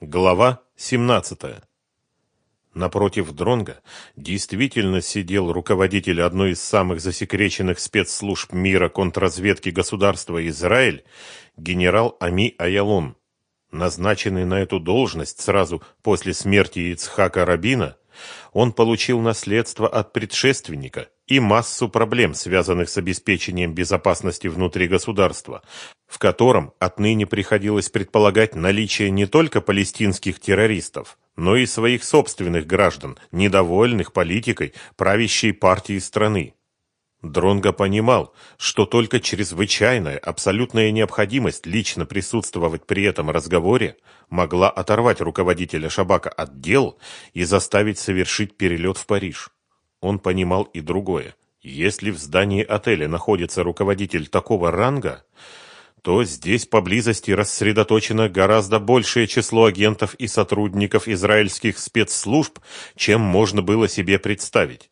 Глава 17. Напротив Дронга действительно сидел руководитель одной из самых засекреченных спецслужб мира контрразведки государства Израиль, генерал Ами Аялон. Назначенный на эту должность сразу после смерти Ицхака Рабина, он получил наследство от предшественника и массу проблем, связанных с обеспечением безопасности внутри государства, в котором отныне приходилось предполагать наличие не только палестинских террористов, но и своих собственных граждан, недовольных политикой правящей партии страны. Дронго понимал, что только чрезвычайная, абсолютная необходимость лично присутствовать при этом разговоре могла оторвать руководителя Шабака от дел и заставить совершить перелет в Париж. Он понимал и другое. Если в здании отеля находится руководитель такого ранга, то здесь поблизости рассредоточено гораздо большее число агентов и сотрудников израильских спецслужб, чем можно было себе представить.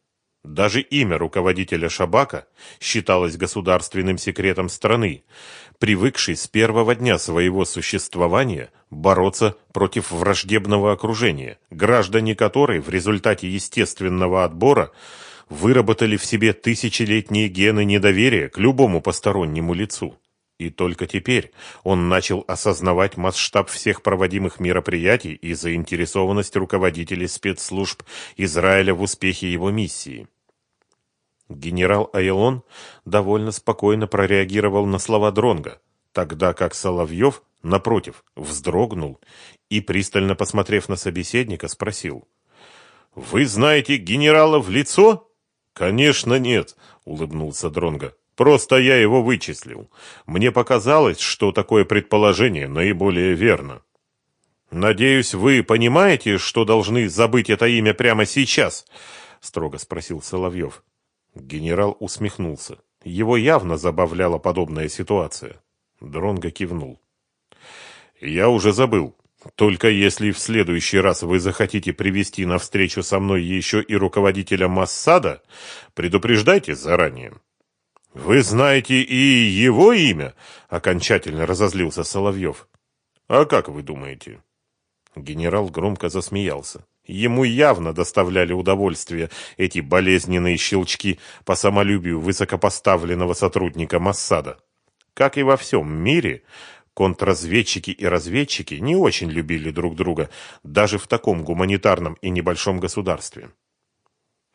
Даже имя руководителя Шабака считалось государственным секретом страны, привыкшей с первого дня своего существования бороться против враждебного окружения, граждане которой в результате естественного отбора выработали в себе тысячелетние гены недоверия к любому постороннему лицу. И только теперь он начал осознавать масштаб всех проводимых мероприятий и заинтересованность руководителей спецслужб Израиля в успехе его миссии. Генерал Айлон довольно спокойно прореагировал на слова Дронга, тогда как Соловьев, напротив, вздрогнул и, пристально посмотрев на собеседника, спросил. «Вы знаете генерала в лицо?» «Конечно нет», — улыбнулся Дронга. «Просто я его вычислил. Мне показалось, что такое предположение наиболее верно». «Надеюсь, вы понимаете, что должны забыть это имя прямо сейчас?» — строго спросил Соловьев. Генерал усмехнулся. Его явно забавляла подобная ситуация. Дронго кивнул. «Я уже забыл. Только если в следующий раз вы захотите привести на встречу со мной еще и руководителя Массада, предупреждайте заранее». «Вы знаете и его имя?» — окончательно разозлился Соловьев. «А как вы думаете?» Генерал громко засмеялся. Ему явно доставляли удовольствие эти болезненные щелчки по самолюбию высокопоставленного сотрудника Моссада. Как и во всем мире, контрразведчики и разведчики не очень любили друг друга, даже в таком гуманитарном и небольшом государстве.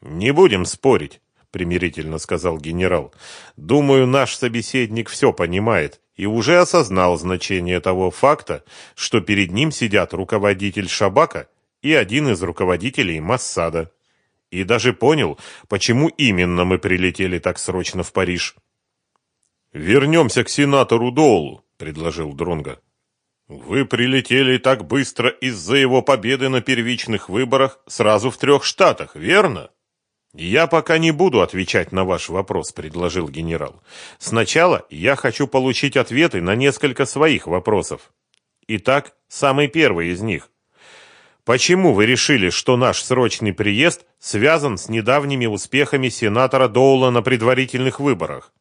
«Не будем спорить», — примирительно сказал генерал. «Думаю, наш собеседник все понимает и уже осознал значение того факта, что перед ним сидят руководитель Шабака и один из руководителей Массада. И даже понял, почему именно мы прилетели так срочно в Париж. «Вернемся к сенатору Доулу», — предложил Дронга. «Вы прилетели так быстро из-за его победы на первичных выборах сразу в трех штатах, верно?» «Я пока не буду отвечать на ваш вопрос», — предложил генерал. «Сначала я хочу получить ответы на несколько своих вопросов. Итак, самый первый из них. Почему вы решили, что наш срочный приезд связан с недавними успехами сенатора Доула на предварительных выборах?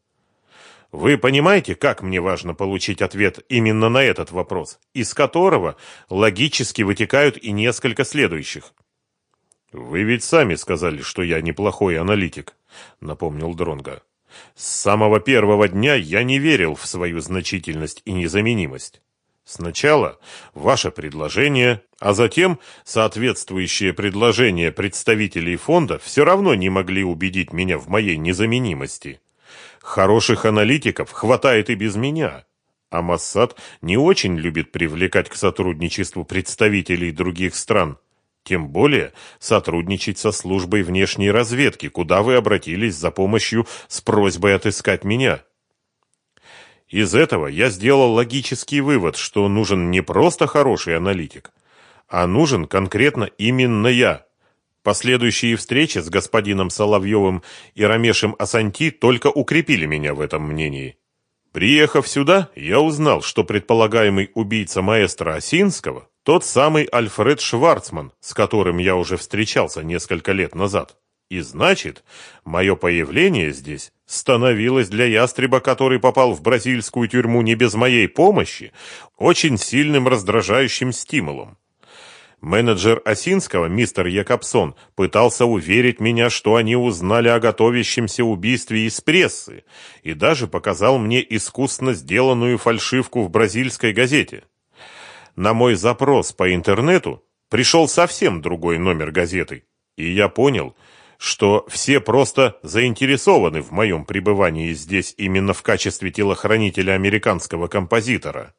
Вы понимаете, как мне важно получить ответ именно на этот вопрос, из которого логически вытекают и несколько следующих? Вы ведь сами сказали, что я неплохой аналитик, напомнил Дронга. С самого первого дня я не верил в свою значительность и незаменимость. Сначала ваше предложение, а затем соответствующие предложения представителей фонда все равно не могли убедить меня в моей незаменимости. Хороших аналитиков хватает и без меня. А Моссад не очень любит привлекать к сотрудничеству представителей других стран. Тем более сотрудничать со службой внешней разведки, куда вы обратились за помощью с просьбой отыскать меня. Из этого я сделал логический вывод, что нужен не просто хороший аналитик, а нужен конкретно именно я. Последующие встречи с господином Соловьевым и Рамешем Асанти только укрепили меня в этом мнении. Приехав сюда, я узнал, что предполагаемый убийца маэстро Осинского – тот самый Альфред Шварцман, с которым я уже встречался несколько лет назад. И значит, мое появление здесь становилось для ястреба, который попал в бразильскую тюрьму не без моей помощи, очень сильным раздражающим стимулом. Менеджер Осинского, мистер Якобсон, пытался уверить меня, что они узнали о готовящемся убийстве из прессы, и даже показал мне искусно сделанную фальшивку в бразильской газете. На мой запрос по интернету пришел совсем другой номер газеты, и я понял, что все просто заинтересованы в моем пребывании здесь именно в качестве телохранителя американского композитора.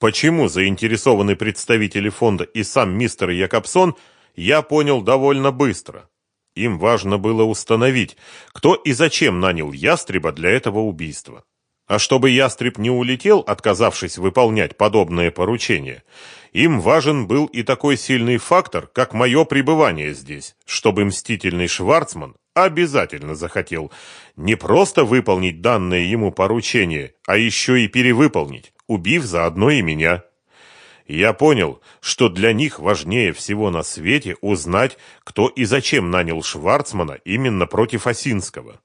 Почему заинтересованы представители фонда и сам мистер Якобсон, я понял довольно быстро. Им важно было установить, кто и зачем нанял Ястреба для этого убийства. А чтобы Ястреб не улетел, отказавшись выполнять подобное поручение, им важен был и такой сильный фактор, как мое пребывание здесь, чтобы мстительный Шварцман обязательно захотел не просто выполнить данное ему поручение, а еще и перевыполнить, убив заодно и меня. Я понял, что для них важнее всего на свете узнать, кто и зачем нанял Шварцмана именно против Осинского.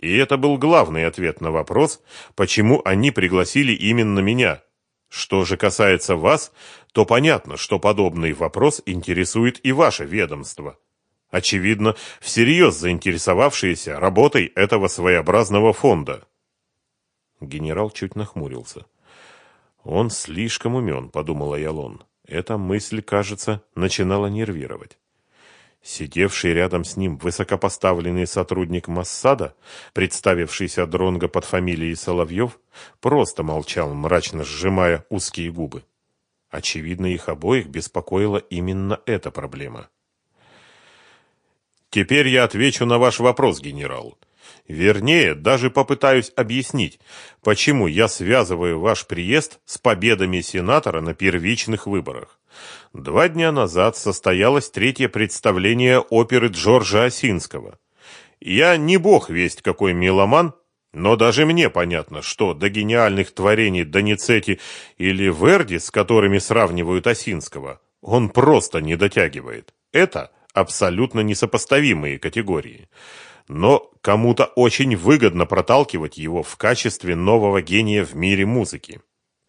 И это был главный ответ на вопрос, почему они пригласили именно меня – что же касается вас, то понятно, что подобный вопрос интересует и ваше ведомство. Очевидно, всерьез заинтересовавшиеся работой этого своеобразного фонда. Генерал чуть нахмурился. Он слишком умен, подумала Ялон. Эта мысль, кажется, начинала нервировать. Сидевший рядом с ним высокопоставленный сотрудник Массада, представившийся Дронго под фамилией Соловьев, просто молчал, мрачно сжимая узкие губы. Очевидно, их обоих беспокоила именно эта проблема. «Теперь я отвечу на ваш вопрос, генерал. Вернее, даже попытаюсь объяснить, почему я связываю ваш приезд с победами сенатора на первичных выборах. Два дня назад состоялось третье представление оперы Джорджа Осинского. Я не бог весть какой меломан, но даже мне понятно, что до гениальных творений Доницетти или Верди, с которыми сравнивают Осинского, он просто не дотягивает. Это абсолютно несопоставимые категории. Но кому-то очень выгодно проталкивать его в качестве нового гения в мире музыки.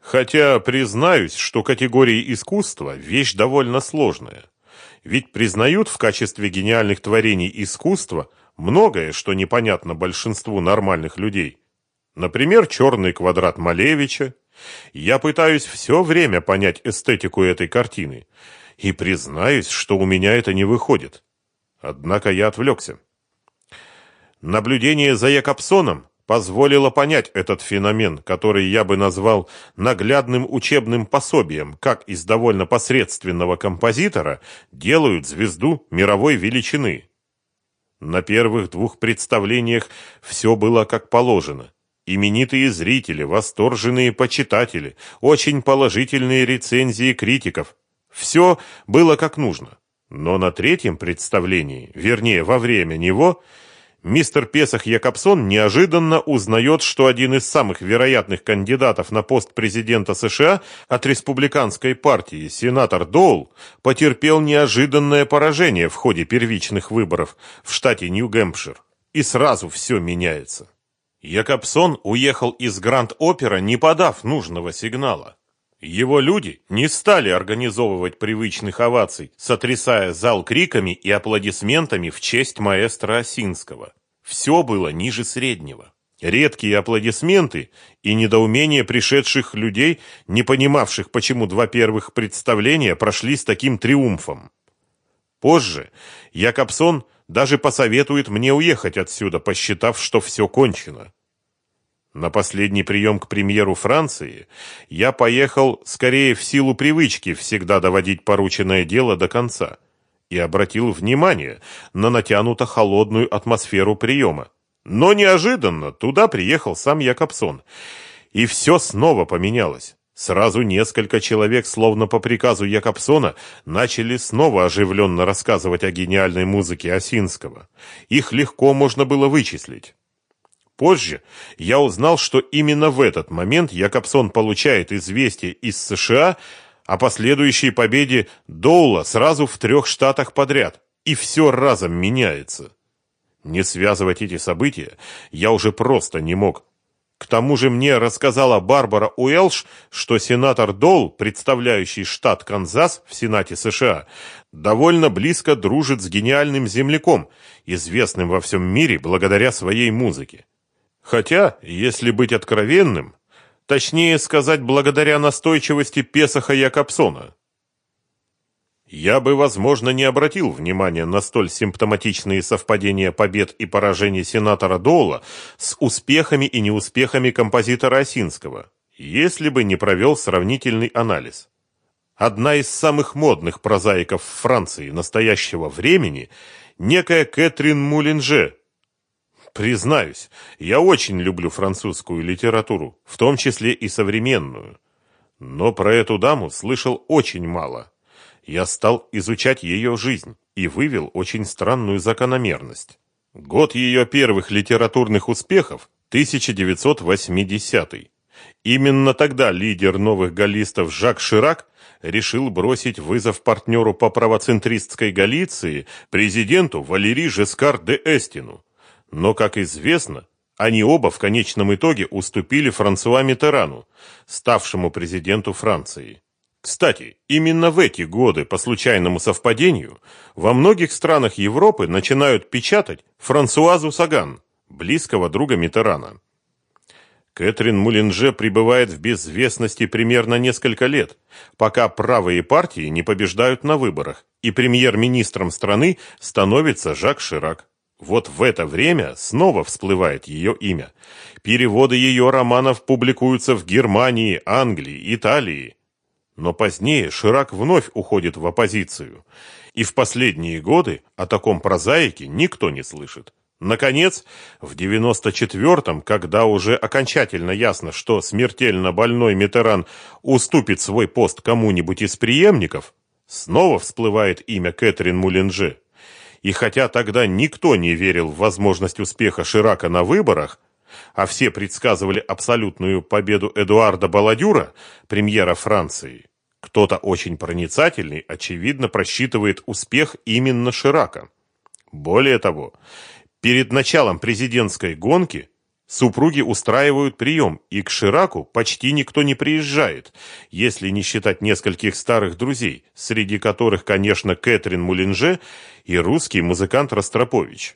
Хотя признаюсь, что категория искусства – вещь довольно сложная. Ведь признают в качестве гениальных творений искусства многое, что непонятно большинству нормальных людей. Например, черный квадрат Малевича. Я пытаюсь все время понять эстетику этой картины. И признаюсь, что у меня это не выходит. Однако я отвлекся. Наблюдение за Якобсоном позволило понять этот феномен, который я бы назвал наглядным учебным пособием, как из довольно посредственного композитора делают звезду мировой величины. На первых двух представлениях все было как положено. Именитые зрители, восторженные почитатели, очень положительные рецензии критиков. Все было как нужно. Но на третьем представлении, вернее, во время него – мистер Песах Якобсон неожиданно узнает, что один из самых вероятных кандидатов на пост президента США от республиканской партии, сенатор Доул, потерпел неожиданное поражение в ходе первичных выборов в штате Нью-Гэмпшир. И сразу все меняется. Якобсон уехал из Гранд-Опера, не подав нужного сигнала. Его люди не стали организовывать привычных оваций, сотрясая зал криками и аплодисментами в честь маэстро Осинского. Все было ниже среднего. Редкие аплодисменты и недоумение пришедших людей, не понимавших, почему два первых представления прошли с таким триумфом. Позже Якобсон даже посоветует мне уехать отсюда, посчитав, что все кончено. На последний прием к премьеру Франции я поехал скорее в силу привычки всегда доводить порученное дело до конца и обратил внимание на натянуто холодную атмосферу приема. Но неожиданно туда приехал сам Якобсон, и все снова поменялось. Сразу несколько человек, словно по приказу Якобсона, начали снова оживленно рассказывать о гениальной музыке Осинского. Их легко можно было вычислить. Позже я узнал, что именно в этот момент Якобсон получает известие из США о последующей победе Доула сразу в трех штатах подряд, и все разом меняется. Не связывать эти события я уже просто не мог. К тому же мне рассказала Барбара Уэлш, что сенатор Долл, представляющий штат Канзас в Сенате США, довольно близко дружит с гениальным земляком, известным во всем мире благодаря своей музыке. Хотя, если быть откровенным, точнее сказать, благодаря настойчивости Песаха Якобсона. Я бы, возможно, не обратил внимания на столь симптоматичные совпадения побед и поражений сенатора Доула с успехами и неуспехами композитора Осинского, если бы не провел сравнительный анализ. Одна из самых модных прозаиков Франции настоящего времени – некая Кэтрин Мулинже. Признаюсь, я очень люблю французскую литературу, в том числе и современную. Но про эту даму слышал очень мало я стал изучать ее жизнь и вывел очень странную закономерность. Год ее первых литературных успехов – 1980 -й. Именно тогда лидер новых галлистов Жак Ширак решил бросить вызов партнеру по правоцентристской Галиции, президенту Валери Жескар де Эстину. Но, как известно, они оба в конечном итоге уступили Франсуа Митерану, ставшему президенту Франции. Кстати, именно в эти годы, по случайному совпадению, во многих странах Европы начинают печатать Франсуазу Саган, близкого друга Митерана. Кэтрин Мулинже пребывает в безвестности примерно несколько лет, пока правые партии не побеждают на выборах, и премьер-министром страны становится Жак Ширак. Вот в это время снова всплывает ее имя. Переводы ее романов публикуются в Германии, Англии, Италии. Но позднее Ширак вновь уходит в оппозицию. И в последние годы о таком прозаике никто не слышит. Наконец, в 94-м, когда уже окончательно ясно, что смертельно больной Митеран уступит свой пост кому-нибудь из преемников, снова всплывает имя Кэтрин Мулинже. И хотя тогда никто не верил в возможность успеха Ширака на выборах, а все предсказывали абсолютную победу Эдуарда Баладюра, премьера Франции, кто-то очень проницательный, очевидно, просчитывает успех именно Ширака. Более того, перед началом президентской гонки супруги устраивают прием, и к Шираку почти никто не приезжает, если не считать нескольких старых друзей, среди которых, конечно, Кэтрин Мулинже и русский музыкант Ростропович.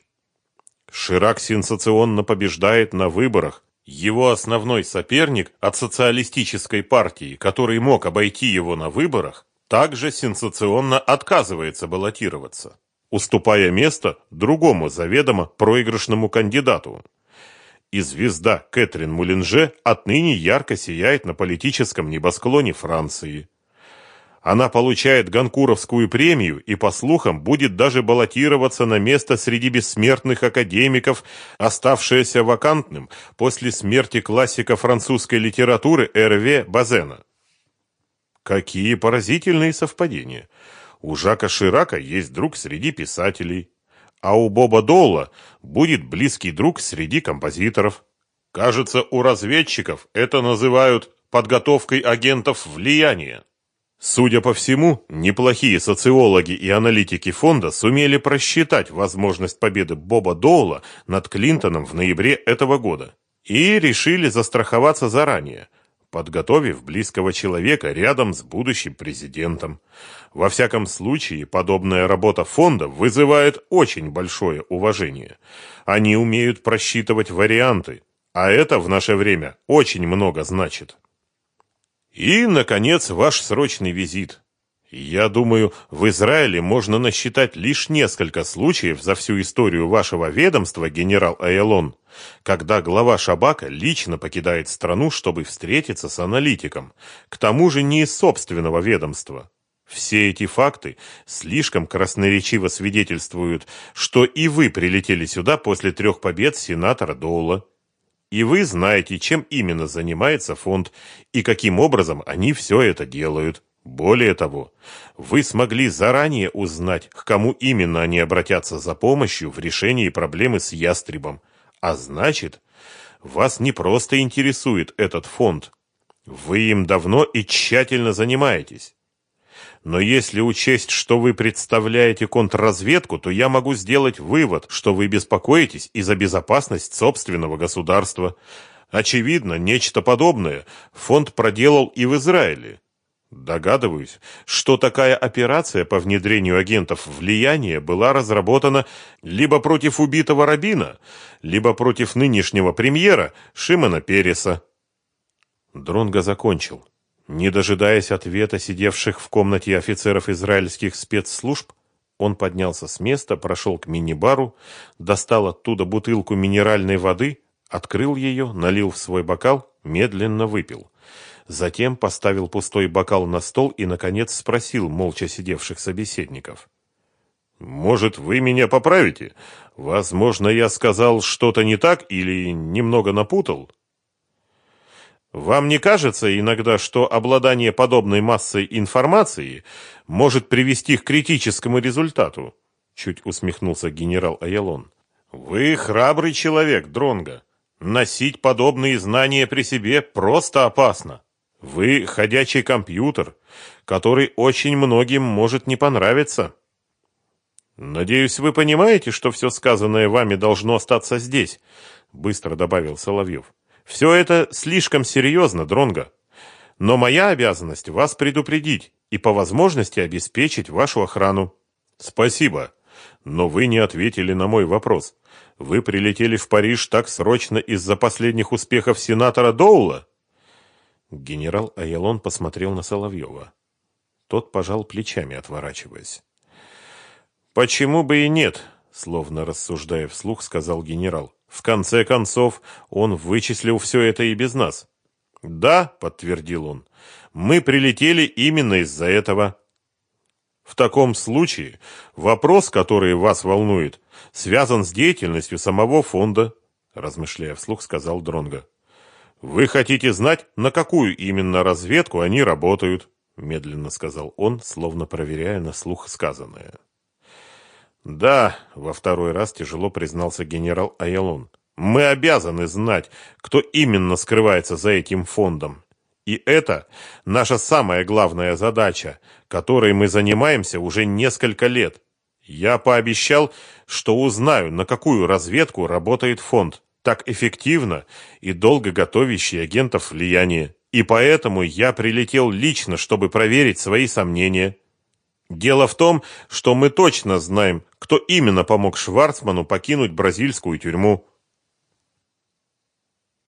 Ширак сенсационно побеждает на выборах, его основной соперник от социалистической партии, который мог обойти его на выборах, также сенсационно отказывается баллотироваться, уступая место другому заведомо проигрышному кандидату. И звезда Кэтрин Мулинже отныне ярко сияет на политическом небосклоне Франции. Она получает Ганкуровскую премию и, по слухам, будет даже баллотироваться на место среди бессмертных академиков, оставшееся вакантным после смерти классика французской литературы Эрве Базена. Какие поразительные совпадения! У Жака Ширака есть друг среди писателей, а у Боба Долла будет близкий друг среди композиторов. Кажется, у разведчиков это называют подготовкой агентов влияния. Судя по всему, неплохие социологи и аналитики фонда сумели просчитать возможность победы Боба Доула над Клинтоном в ноябре этого года и решили застраховаться заранее, подготовив близкого человека рядом с будущим президентом. Во всяком случае, подобная работа фонда вызывает очень большое уважение. Они умеют просчитывать варианты, а это в наше время очень много значит. И, наконец, ваш срочный визит. Я думаю, в Израиле можно насчитать лишь несколько случаев за всю историю вашего ведомства, генерал Айлон, когда глава Шабака лично покидает страну, чтобы встретиться с аналитиком, к тому же не из собственного ведомства. Все эти факты слишком красноречиво свидетельствуют, что и вы прилетели сюда после трех побед сенатора Доула. И вы знаете, чем именно занимается фонд и каким образом они все это делают. Более того, вы смогли заранее узнать, к кому именно они обратятся за помощью в решении проблемы с ястребом. А значит, вас не просто интересует этот фонд. Вы им давно и тщательно занимаетесь. Но если учесть, что вы представляете контрразведку, то я могу сделать вывод, что вы беспокоитесь и за безопасность собственного государства. Очевидно, нечто подобное фонд проделал и в Израиле. Догадываюсь, что такая операция по внедрению агентов влияния была разработана либо против убитого Рабина, либо против нынешнего премьера Шимона Переса. Дронго закончил. Не дожидаясь ответа сидевших в комнате офицеров израильских спецслужб, он поднялся с места, прошел к мини-бару, достал оттуда бутылку минеральной воды, открыл ее, налил в свой бокал, медленно выпил. Затем поставил пустой бокал на стол и, наконец, спросил молча сидевших собеседников. «Может, вы меня поправите? Возможно, я сказал что-то не так или немного напутал?» Вам не кажется иногда, что обладание подобной массой информации может привести к критическому результату? Чуть усмехнулся генерал Аялон. Вы храбрый человек, Дронга. Носить подобные знания при себе просто опасно. Вы ходячий компьютер, который очень многим может не понравиться. Надеюсь, вы понимаете, что все сказанное вами должно остаться здесь, быстро добавил Соловьев. Все это слишком серьезно, Дронго. Но моя обязанность вас предупредить и по возможности обеспечить вашу охрану. Спасибо. Но вы не ответили на мой вопрос. Вы прилетели в Париж так срочно из-за последних успехов сенатора Доула? Генерал Аялон посмотрел на Соловьева. Тот пожал плечами, отворачиваясь. «Почему бы и нет?» — словно рассуждая вслух, сказал генерал. В конце концов, он вычислил все это и без нас. «Да», — подтвердил он, — «мы прилетели именно из-за этого». В таком случае вопрос, который вас волнует, связан с деятельностью самого фонда, размышляя вслух, сказал Дронга. Вы хотите знать, на какую именно разведку они работают, медленно сказал он, словно проверяя на слух сказанное. Да, во второй раз тяжело признался генерал Аялон. Мы обязаны знать, кто именно скрывается за этим фондом. И это наша самая главная задача, которой мы занимаемся уже несколько лет. Я пообещал, что узнаю, на какую разведку работает фонд, так эффективно и долго готовящий агентов влияния. И поэтому я прилетел лично, чтобы проверить свои сомнения. Дело в том, что мы точно знаем, кто именно помог Шварцману покинуть бразильскую тюрьму.